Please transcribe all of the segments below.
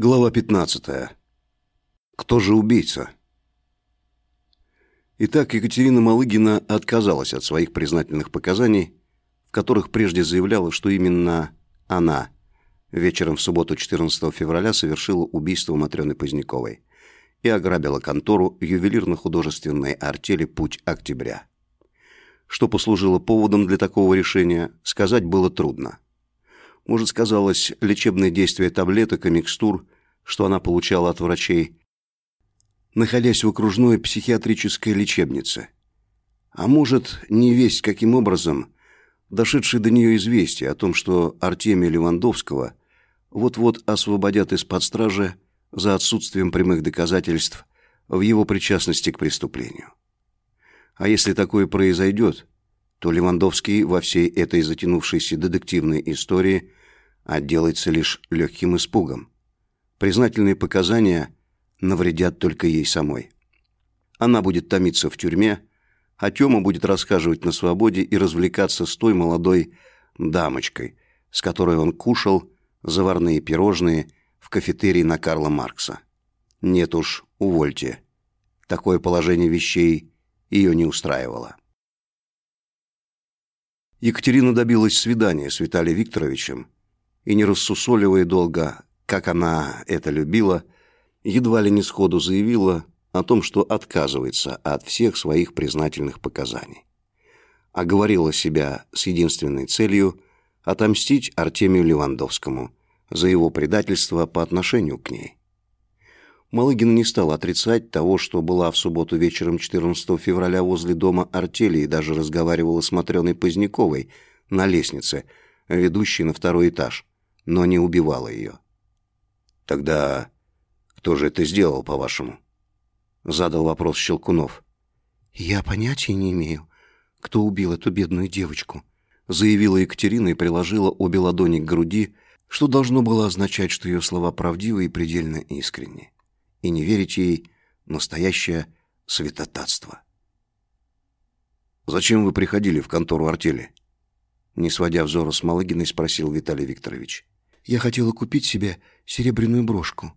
Глава 15. Кто же убийца? Итак, Екатерина Малыгина отказалась от своих признательных показаний, в которых прежде заявляла, что именно она вечером в субботу 14 февраля совершила убийство Матрёны Поздняковой и ограбила контору ювелирно-художественной артели «Путь октября». Что послужило поводом для такого решения, сказать было трудно. Может, сказалось лечебное действие таблеток и микстур, что она получала от врачей, находясь в окружной психиатрической лечебнице. А может, не весть каким образом, дошедшее до нее известие о том, что Артемия Левандовского вот-вот освободят из-под стражи за отсутствием прямых доказательств в его причастности к преступлению. А если такое произойдет, то Левандовский во всей этой затянувшейся детективной истории отделается лишь легким испугом. Признательные показания навредят только ей самой. Она будет томиться в тюрьме, а Тёма будет рассказывать на свободе и развлекаться с той молодой дамочкой, с которой он кушал заварные пирожные в кафетерии на Карла Маркса. Нет уж, увольте. Такое положение вещей ее не устраивало. Екатерина добилась свидания с Виталием Викторовичем, и, не рассусоливая долго, как она это любила, едва ли не сходу заявила о том, что отказывается от всех своих признательных показаний. Оговорила себя с единственной целью отомстить Артемию Левандовскому за его предательство по отношению к ней. Малыгина не стала отрицать того, что была в субботу вечером 14 февраля возле дома артели и даже разговаривала с Матрёной Поздняковой на лестнице, ведущей на второй этаж, но не убивала ее. «Тогда кто же это сделал, по-вашему?» Задал вопрос Щелкунов. «Я понятия не имею, кто убил эту бедную девочку», заявила Екатерина и приложила обе ладони к груди, что должно было означать, что ее слова правдивы и предельно искренни. И не верить ей – настоящее святотатство. «Зачем вы приходили в контору артели?» Не сводя взора с Малыгиной, спросил Виталий Викторович. Я хотела купить себе серебряную брошку.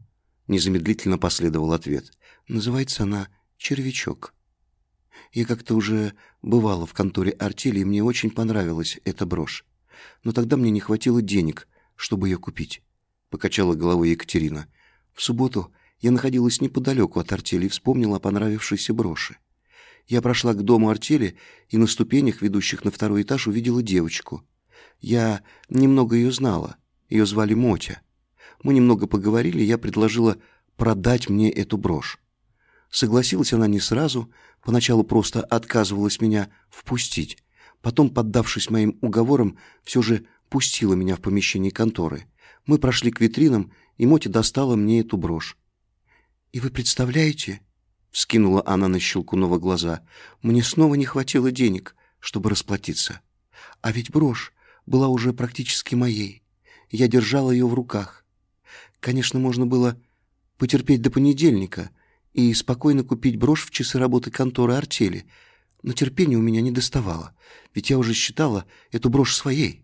Незамедлительно последовал ответ. Называется она «Червячок». Я как-то уже бывала в конторе артели, и мне очень понравилась эта брошь. Но тогда мне не хватило денег, чтобы ее купить. Покачала головой Екатерина. В субботу я находилась неподалеку от артели и вспомнила о понравившейся броши. Я прошла к дому артели и на ступенях, ведущих на второй этаж, увидела девочку. Я немного ее знала. Ее звали Мотя. Мы немного поговорили, я предложила продать мне эту брошь. Согласилась она не сразу, поначалу просто отказывалась меня впустить. Потом, поддавшись моим уговорам, все же пустила меня в помещение конторы. Мы прошли к витринам, и Мотя достала мне эту брошь. «И вы представляете?» — вскинула она на Щелкунова глаза. «Мне снова не хватило денег, чтобы расплатиться. А ведь брошь была уже практически моей. Я держала ее в руках. Конечно, можно было потерпеть до понедельника и спокойно купить брошь в часы работы конторы артели, но терпения у меня не доставало, ведь я уже считала эту брошь своей.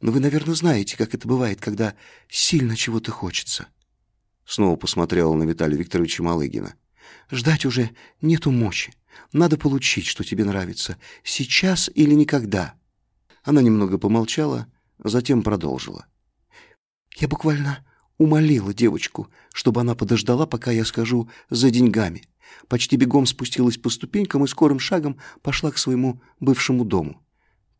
Но вы, наверное, знаете, как это бывает, когда сильно чего-то хочется. Снова посмотрела на Виталия Викторовича Малыгина. Ждать уже нету мочи. Надо получить, что тебе нравится, сейчас или никогда. Она немного помолчала, затем продолжила. Я буквально умолила девочку, чтобы она подождала, пока я скажу за деньгами. Почти бегом спустилась по ступенькам и скорым шагом пошла к своему бывшему дому.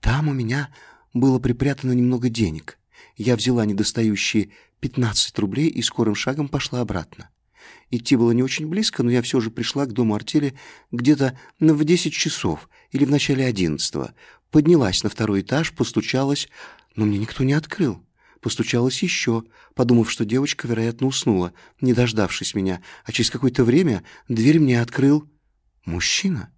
Там у меня было припрятано немного денег. Я взяла недостающие 15 рублей и скорым шагом пошла обратно. Идти было не очень близко, но я все же пришла к дому артели где-то в 10 часов или в начале 11 Поднялась на второй этаж, постучалась, но мне никто не открыл. Постучалась еще, подумав, что девочка, вероятно, уснула, не дождавшись меня, а через какое-то время дверь мне открыл мужчина.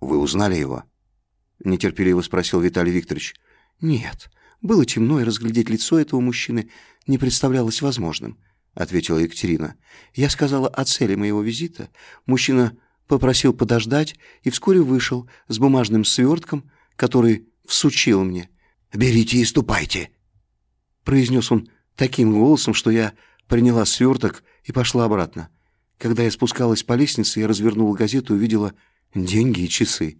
«Вы узнали его?» — нетерпеливо спросил Виталий Викторович. «Нет, было темно, и разглядеть лицо этого мужчины не представлялось возможным», — ответила Екатерина. «Я сказала о цели моего визита. Мужчина попросил подождать и вскоре вышел с бумажным свертком, который всучил мне. «Берите и ступайте», произнес он таким голосом, что я приняла сверток и пошла обратно. Когда я спускалась по лестнице, я развернула газету и увидела деньги и часы.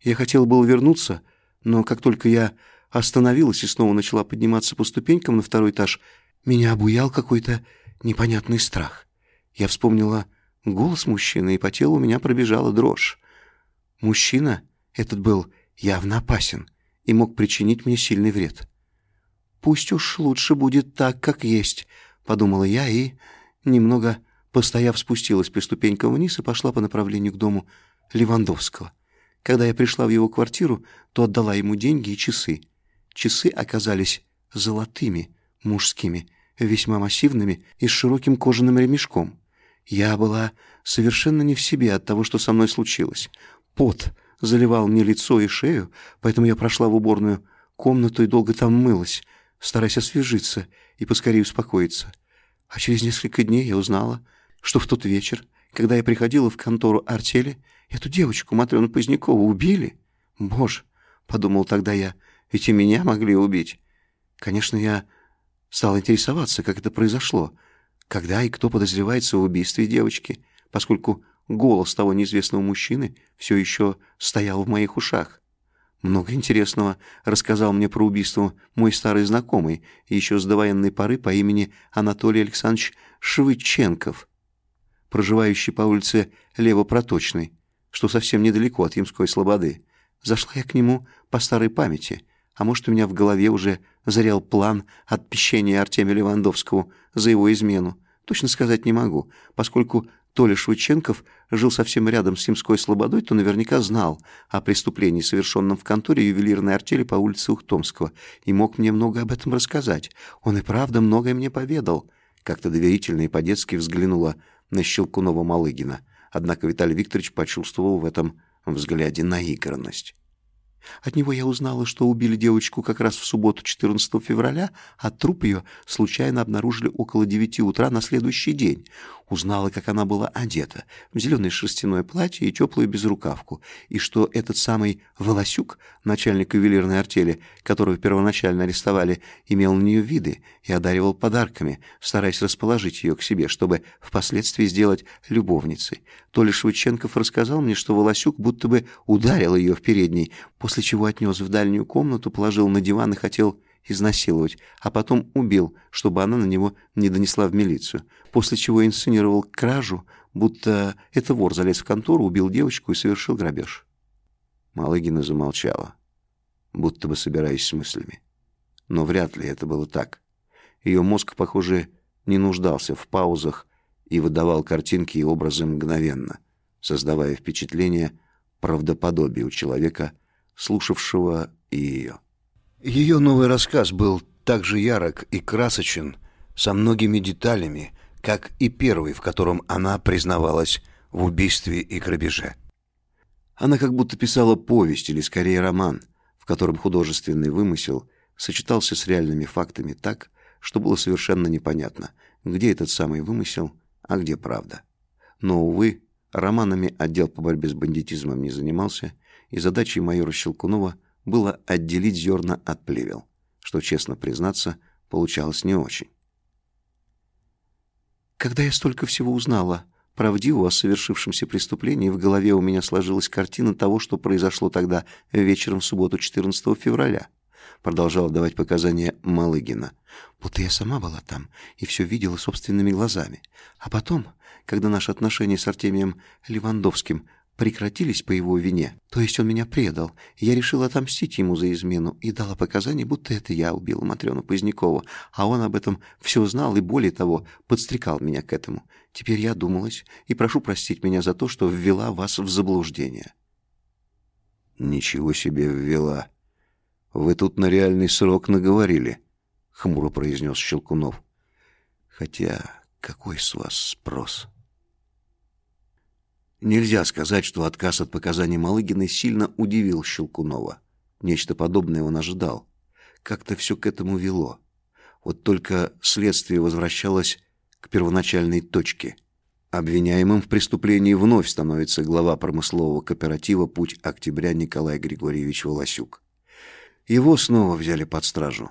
Я хотела было вернуться, но как только я остановилась и снова начала подниматься по ступенькам на второй этаж, меня обуял какой-то непонятный страх. Я вспомнила голос мужчины, и по телу у меня пробежала дрожь. Мужчина этот был явно опасен и мог причинить мне сильный вред. «Пусть уж лучше будет так, как есть», — подумала я и, немного постояв, спустилась по ступенькам вниз и пошла по направлению к дому Левандовского. Когда я пришла в его квартиру, то отдала ему деньги и часы. Часы оказались золотыми, мужскими, весьма массивными и с широким кожаным ремешком. Я была совершенно не в себе от того, что со мной случилось. Пот заливал мне лицо и шею, поэтому я прошла в уборную комнату и долго там мылась, стараясь освежиться и поскорее успокоиться. А через несколько дней я узнала, что в тот вечер, когда я приходила в контору артели, эту девочку, Матрёну Позднякову, убили. Боже, подумал тогда я, ведь и меня могли убить. Конечно, я стал интересоваться, как это произошло, когда и кто подозревается в убийстве девочки, поскольку голос того неизвестного мужчины все еще стоял в моих ушах. Много интересного рассказал мне про убийство мой старый знакомый, еще с довоенной поры по имени Анатолий Александрович Швыченков, проживающий по улице Лево-Проточной, что совсем недалеко от Ямской Слободы. Зашла я к нему по старой памяти, а может, у меня в голове уже зарял план отпещения Артемия Левандовского за его измену. Точно сказать не могу, поскольку Толя Швыченков жил совсем рядом с Симской Слободой, то наверняка знал о преступлении, совершенном в конторе ювелирной артели по улице Ухтомского, и мог мне много об этом рассказать. Он и правда многое мне поведал. Как-то доверительно и по-детски взглянула на Щелкунова-Малыгина. Однако Виталий Викторович почувствовал в этом взгляде наигранность. От него я узнала, что убили девочку как раз в субботу 14 февраля, а труп ее случайно обнаружили около 9 утра на следующий день. Узнала, как она была одета, в зеленое шерстяное платье и теплую безрукавку, и что этот самый Волосюк, начальник ювелирной артели, которого первоначально арестовали, имел на нее виды и одаривал подарками, стараясь расположить ее к себе, чтобы впоследствии сделать любовницей. То Швыченков рассказал мне, что Волосюк будто бы ударил ее в передней, после чего отнес в дальнюю комнату, положил на диван и хотел изнасиловать, а потом убил, чтобы она на него не донесла в милицию, после чего инсценировал кражу, будто это вор залез в контору, убил девочку и совершил грабеж. Малыгина замолчала, будто бы собираясь с мыслями. Но вряд ли это было так. Ее мозг, похоже, не нуждался в паузах и выдавал картинки и образы мгновенно, создавая впечатление правдоподобия у человека, слушавшего и ее. Ее новый рассказ был так же ярок и красочен, со многими деталями, как и первый, в котором она признавалась в убийстве и грабеже. Она как будто писала повесть или скорее роман, в котором художественный вымысел сочетался с реальными фактами так, что было совершенно непонятно, где этот самый вымысел, а где правда. Но увы, романами отдел по борьбе с бандитизмом не занимался, и задачей майора Щелкунова было отделить зерна от плевел, что, честно признаться, получалось не очень. Когда я столько всего узнала, правдиво о совершившемся преступлении, в голове у меня сложилась картина того, что произошло тогда вечером в субботу 14 февраля. Продолжала давать показания Малыгина. Будто я сама была там и все видела собственными глазами. А потом, когда наши отношения с Артемием Левандовским прекратились по его вине. То есть он меня предал. Я решила отомстить ему за измену и дала показания, будто это я убила Матрёну Позднякову, а он об этом все знал и, более того, подстрекал меня к этому. Теперь я думалась и прошу простить меня за то, что ввела вас в заблуждение». «Ничего себе ввела. Вы тут на реальный срок наговорили», — хмуро произнес Щелкунов. «Хотя какой с вас спрос?» Нельзя сказать, что отказ от показаний Малыгиной сильно удивил Щелкунова. Нечто подобное он ожидал. Как-то все к этому вело. Вот только следствие возвращалось к первоначальной точке. Обвиняемым в преступлении вновь становится глава промыслового кооператива «Путь Октября» Николай Григорьевич Волосюк. Его снова взяли под стражу.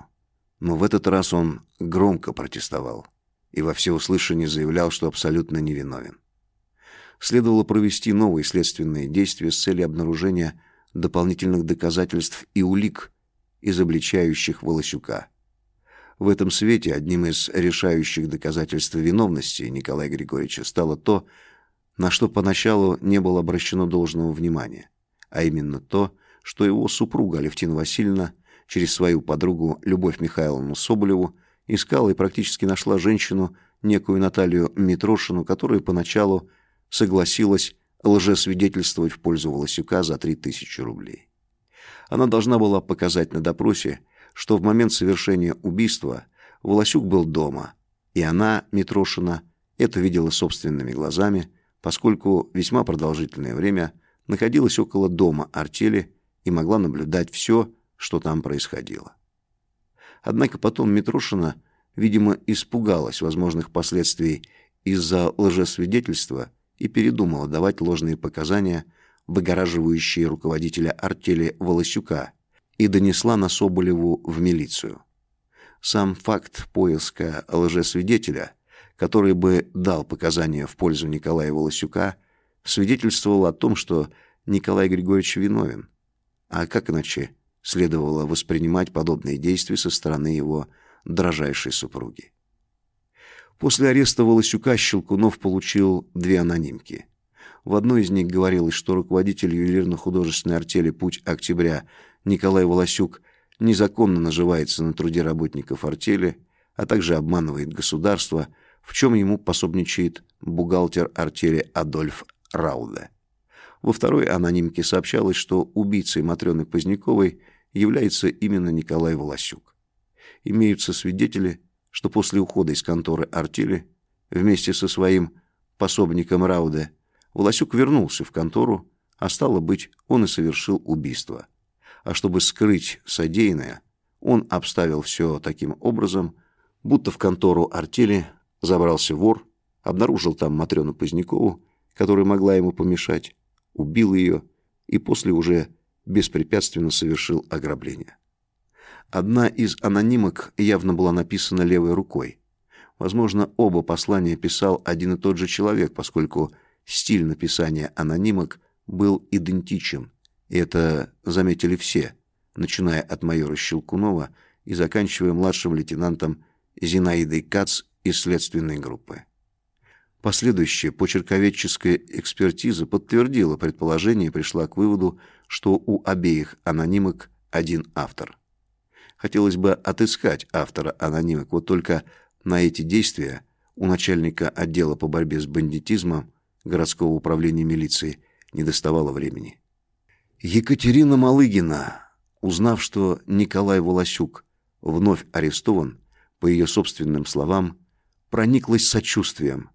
Но в этот раз он громко протестовал. и во всеуслышание заявлял, что абсолютно невиновен. Следовало провести новые следственные действия с целью обнаружения дополнительных доказательств и улик, изобличающих Волосюка. В этом свете одним из решающих доказательств виновности Николая Григорьевича стало то, на что поначалу не было обращено должного внимания, а именно то, что его супруга Алевтина Васильевна через свою подругу Любовь Михайловну Соболеву искала и практически нашла женщину, некую Наталью Митрошину, которая поначалу согласилась лжесвидетельствовать в пользу Волосюка за 3000 рублей. Она должна была показать на допросе, что в момент совершения убийства Волосюк был дома, и она, Митрошина, это видела собственными глазами, поскольку весьма продолжительное время находилась около дома артели и могла наблюдать все, что там происходило. Однако потом Митрошина, видимо, испугалась возможных последствий из-за лжесвидетельства и передумала давать ложные показания, выгораживающие руководителя артели Волосюка, и донесла на Соболеву в милицию. Сам факт поиска лжесвидетеля, который бы дал показания в пользу Николая Волосюка, свидетельствовал о том, что Николай Григорьевич виновен. А как иначе следовало воспринимать подобные действия со стороны его дрожайшей супруги. После ареста Волосюка Щелкунов получил две анонимки. В одной из них говорилось, что руководитель ювелирно-художественной артели «Путь Октября» Николай Волосюк незаконно наживается на труде работников артели, а также обманывает государство, в чем ему пособничает бухгалтер артели Адольф Рауде. Во второй анонимке сообщалось, что убийцей Матрёны Поздняковой является именно Николай Волосюк. Имеются свидетели, что после ухода из конторы артели вместе со своим пособником Рауде Волосюк вернулся в контору, а стало быть, он и совершил убийство. А чтобы скрыть содеянное, он обставил все таким образом, будто в контору артели забрался вор, обнаружил там Матрёну Позднякову, которая могла ему помешать, убил ее и после уже беспрепятственно совершил ограбление. Одна из анонимок явно была написана левой рукой. Возможно, оба послания писал один и тот же человек, поскольку стиль написания анонимок был идентичен, и это заметили все, начиная от майора Щелкунова и заканчивая младшим лейтенантом Зинаидой Кац из следственной группы. Последующая почерковедческая экспертиза подтвердила предположение и пришла к выводу, что у обеих анонимок один автор. Хотелось бы отыскать автора анонимок, вот только на эти действия у начальника отдела по борьбе с бандитизмом городского управления милиции не доставало времени. Екатерина Малыгина, узнав, что Николай Волосюк вновь арестован, по ее собственным словам, прониклась сочувствием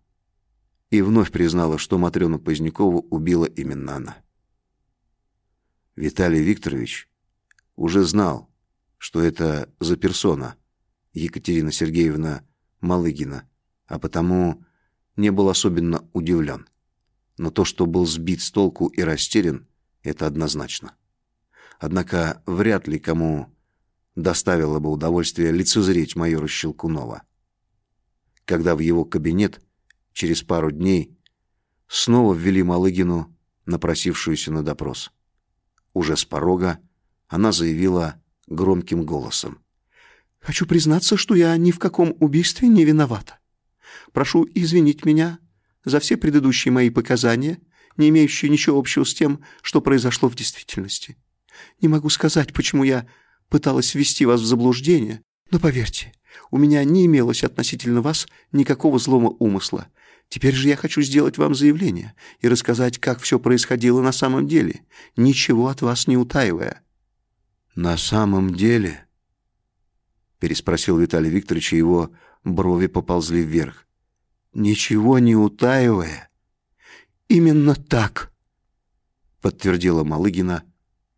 и вновь признала, что Матрёну Позднякову убила именно она. Виталий Викторович уже знал, что это за персона Екатерина Сергеевна Малыгина, а потому не был особенно удивлен. Но то, что был сбит с толку и растерян, это однозначно. Однако вряд ли кому доставило бы удовольствие лицезреть майора Щелкунова, когда в его кабинет через пару дней снова ввели Малыгину, напросившуюся на допрос. Уже с порога она заявила громким голосом. «Хочу признаться, что я ни в каком убийстве не виновата. Прошу извинить меня за все предыдущие мои показания, не имеющие ничего общего с тем, что произошло в действительности. Не могу сказать, почему я пыталась ввести вас в заблуждение, но поверьте, у меня не имелось относительно вас никакого злого умысла, Теперь же я хочу сделать вам заявление и рассказать, как все происходило на самом деле, ничего от вас не утаивая». «На самом деле?» — переспросил Виталий Викторович, и его брови поползли вверх. «Ничего не утаивая?» «Именно так», — подтвердила Малыгина,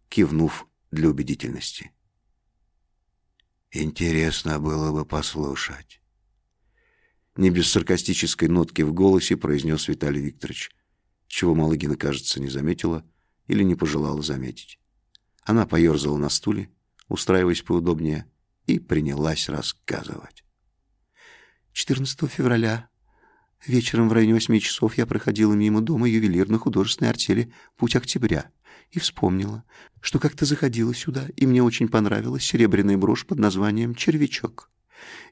кивнув для убедительности. «Интересно было бы послушать» не без саркастической нотки в голосе произнес Виталий Викторович, чего Малыгина, кажется, не заметила или не пожелала заметить. Она поерзала на стуле, устраиваясь поудобнее, и принялась рассказывать. 14 февраля. Вечером в районе восьми часов я проходила мимо дома ювелирно-художественной артели «Путь октября» и вспомнила, что как-то заходила сюда, и мне очень понравилась серебряная брошь под названием «Червячок».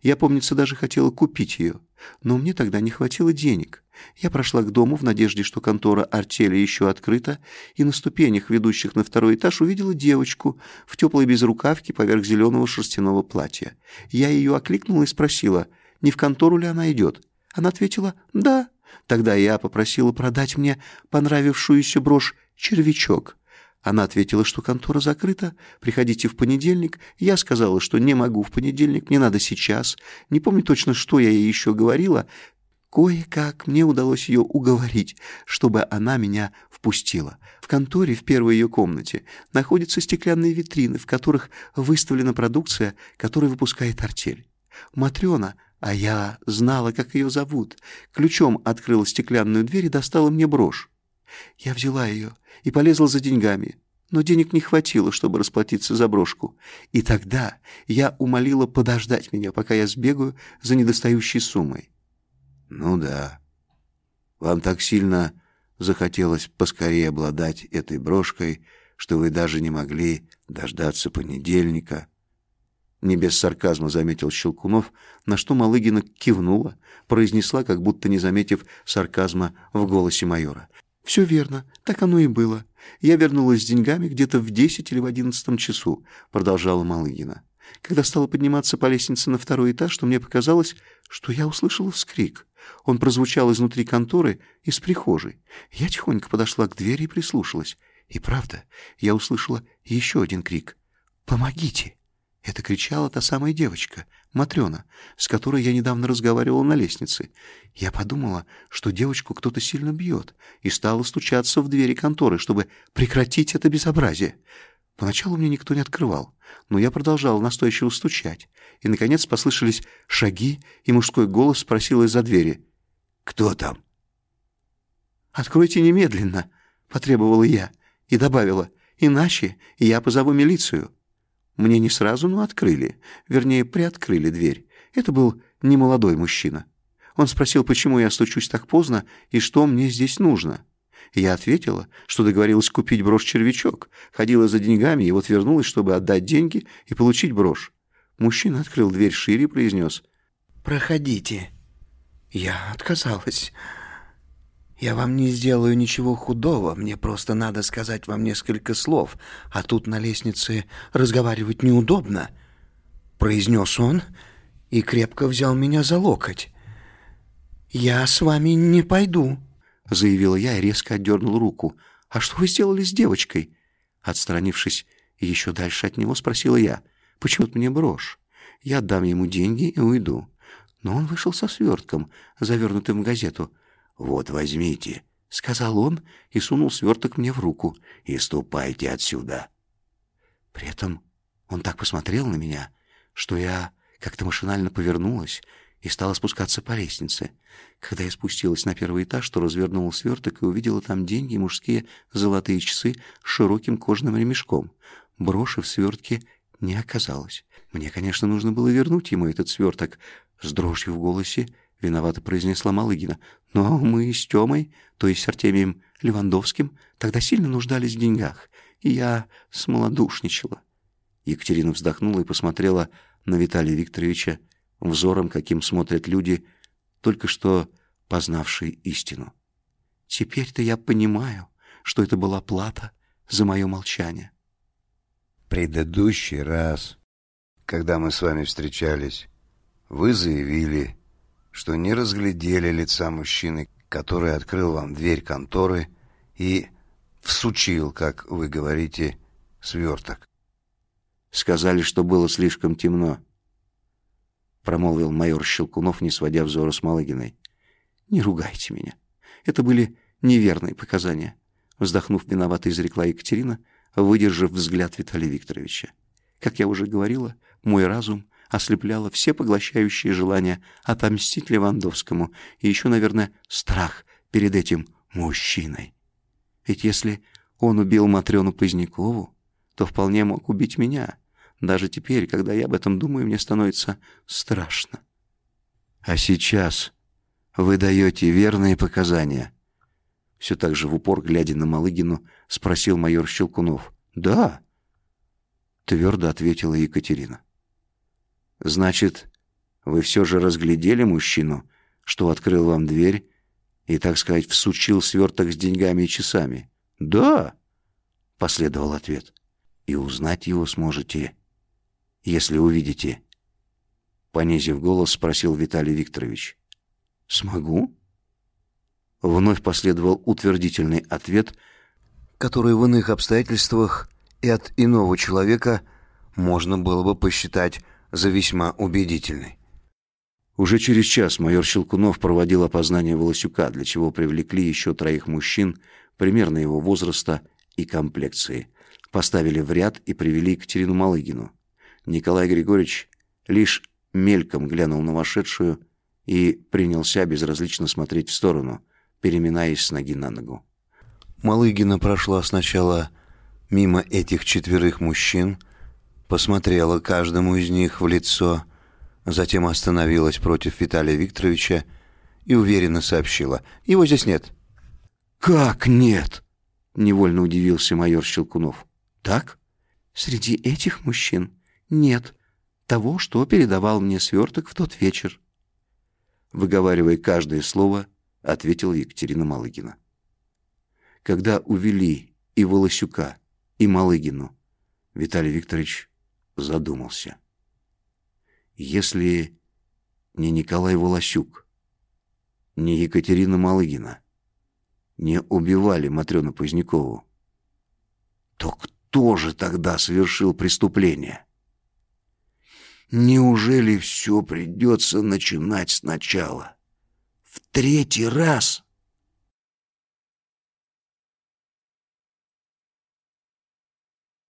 Я, помнится, даже хотела купить ее, но мне тогда не хватило денег. Я прошла к дому в надежде, что контора артели еще открыта, и на ступенях, ведущих на второй этаж, увидела девочку в теплой безрукавке поверх зеленого шерстяного платья. Я ее окликнула и спросила, не в контору ли она идет. Она ответила «да». Тогда я попросила продать мне понравившуюся брошь «червячок». Она ответила, что контора закрыта, приходите в понедельник. Я сказала, что не могу в понедельник, мне надо сейчас. Не помню точно, что я ей еще говорила. Кое-как мне удалось ее уговорить, чтобы она меня впустила. В конторе в первой ее комнате находятся стеклянные витрины, в которых выставлена продукция, которую выпускает артель. Матрена, а я знала, как ее зовут, ключом открыла стеклянную дверь и достала мне брошь. Я взяла ее и полезла за деньгами, но денег не хватило, чтобы расплатиться за брошку. И тогда я умолила подождать меня, пока я сбегаю за недостающей суммой. Ну да. Вам так сильно захотелось поскорее обладать этой брошкой, что вы даже не могли дождаться понедельника. Не без сарказма заметил Щелкунов, на что Малыгина кивнула, произнесла, как будто не заметив сарказма в голосе майора. «Все верно, так оно и было. Я вернулась с деньгами где-то в десять или в одиннадцатом часу», — продолжала Малыгина. «Когда стала подниматься по лестнице на второй этаж, то мне показалось, что я услышала вскрик. Он прозвучал изнутри конторы, из прихожей. Я тихонько подошла к двери и прислушалась. И правда, я услышала еще один крик. «Помогите!» Это кричала та самая девочка, Матрена, с которой я недавно разговаривала на лестнице. Я подумала, что девочку кто-то сильно бьет, и стала стучаться в двери конторы, чтобы прекратить это безобразие. Поначалу мне никто не открывал, но я продолжала настойчиво стучать, и, наконец, послышались шаги, и мужской голос спросил из-за двери. «Кто там?» «Откройте немедленно», — потребовала я, и добавила, «иначе я позову милицию». Мне не сразу, но открыли. Вернее, приоткрыли дверь. Это был немолодой мужчина. Он спросил, почему я стучусь так поздно и что мне здесь нужно. Я ответила, что договорилась купить брошь-червячок, ходила за деньгами и вот вернулась, чтобы отдать деньги и получить брошь. Мужчина открыл дверь шире и произнес «Проходите». Я отказалась. «Я вам не сделаю ничего худого, мне просто надо сказать вам несколько слов, а тут на лестнице разговаривать неудобно», — произнес он и крепко взял меня за локоть. «Я с вами не пойду», — заявила я и резко отдернул руку. «А что вы сделали с девочкой?» Отстранившись еще дальше от него, спросила я. «Почему мне брошь? Я отдам ему деньги и уйду». Но он вышел со свертком, завернутым в газету — «Вот возьмите», — сказал он и сунул сверток мне в руку. «И ступайте отсюда». При этом он так посмотрел на меня, что я как-то машинально повернулась и стала спускаться по лестнице. Когда я спустилась на первый этаж, то развернула сверток и увидела там деньги и мужские золотые часы с широким кожаным ремешком. Броши в свертке не оказалось. Мне, конечно, нужно было вернуть ему этот сверток. С дрожью в голосе — виновато произнесла Малыгина. «Но мы с Тёмой, то есть с Артемием Левандовским, тогда сильно нуждались в деньгах, и я смолодушничала». Екатерина вздохнула и посмотрела на Виталия Викторовича взором, каким смотрят люди, только что познавшие истину. «Теперь-то я понимаю, что это была плата за мое молчание». «Предыдущий раз, когда мы с вами встречались, вы заявили, что не разглядели лица мужчины, который открыл вам дверь конторы и всучил, как вы говорите, сверток. Сказали, что было слишком темно, промолвил майор Щелкунов, не сводя взора с Малыгиной. Не ругайте меня. Это были неверные показания, вздохнув виновато изрекла Екатерина, выдержав взгляд Виталия Викторовича. Как я уже говорила, мой разум ослепляло все поглощающие желания отомстить Левандовскому и еще, наверное, страх перед этим мужчиной. Ведь если он убил Матрёну Позднякову, то вполне мог убить меня. Даже теперь, когда я об этом думаю, мне становится страшно. А сейчас вы даете верные показания. Все так же в упор, глядя на Малыгину, спросил майор Щелкунов. Да, твердо ответила Екатерина. Значит, вы все же разглядели мужчину, что открыл вам дверь и, так сказать, всучил сверток с деньгами и часами? Да, последовал ответ. И узнать его сможете, если увидите. Понизив голос, спросил Виталий Викторович. Смогу? Вновь последовал утвердительный ответ, который в иных обстоятельствах и от иного человека можно было бы посчитать за весьма убедительный. Уже через час майор Щелкунов проводил опознание Волосюка, для чего привлекли еще троих мужчин примерно его возраста и комплекции. Поставили в ряд и привели Екатерину Малыгину. Николай Григорьевич лишь мельком глянул на вошедшую и принялся безразлично смотреть в сторону, переминаясь с ноги на ногу. Малыгина прошла сначала мимо этих четверых мужчин, посмотрела каждому из них в лицо, затем остановилась против Виталия Викторовича и уверенно сообщила: "Его здесь нет". Как нет? невольно удивился майор Щелкунов. Так? Среди этих мужчин нет того, что передавал мне сверток в тот вечер. Выговаривая каждое слово, ответила Екатерина Малыгина. Когда увели и Волосюка, и Малыгину, Виталий Викторович задумался. Если не Николай Волосюк, не Екатерина Малыгина не убивали Матрёну Позднякову, то кто же тогда совершил преступление? Неужели все придется начинать сначала? В третий раз?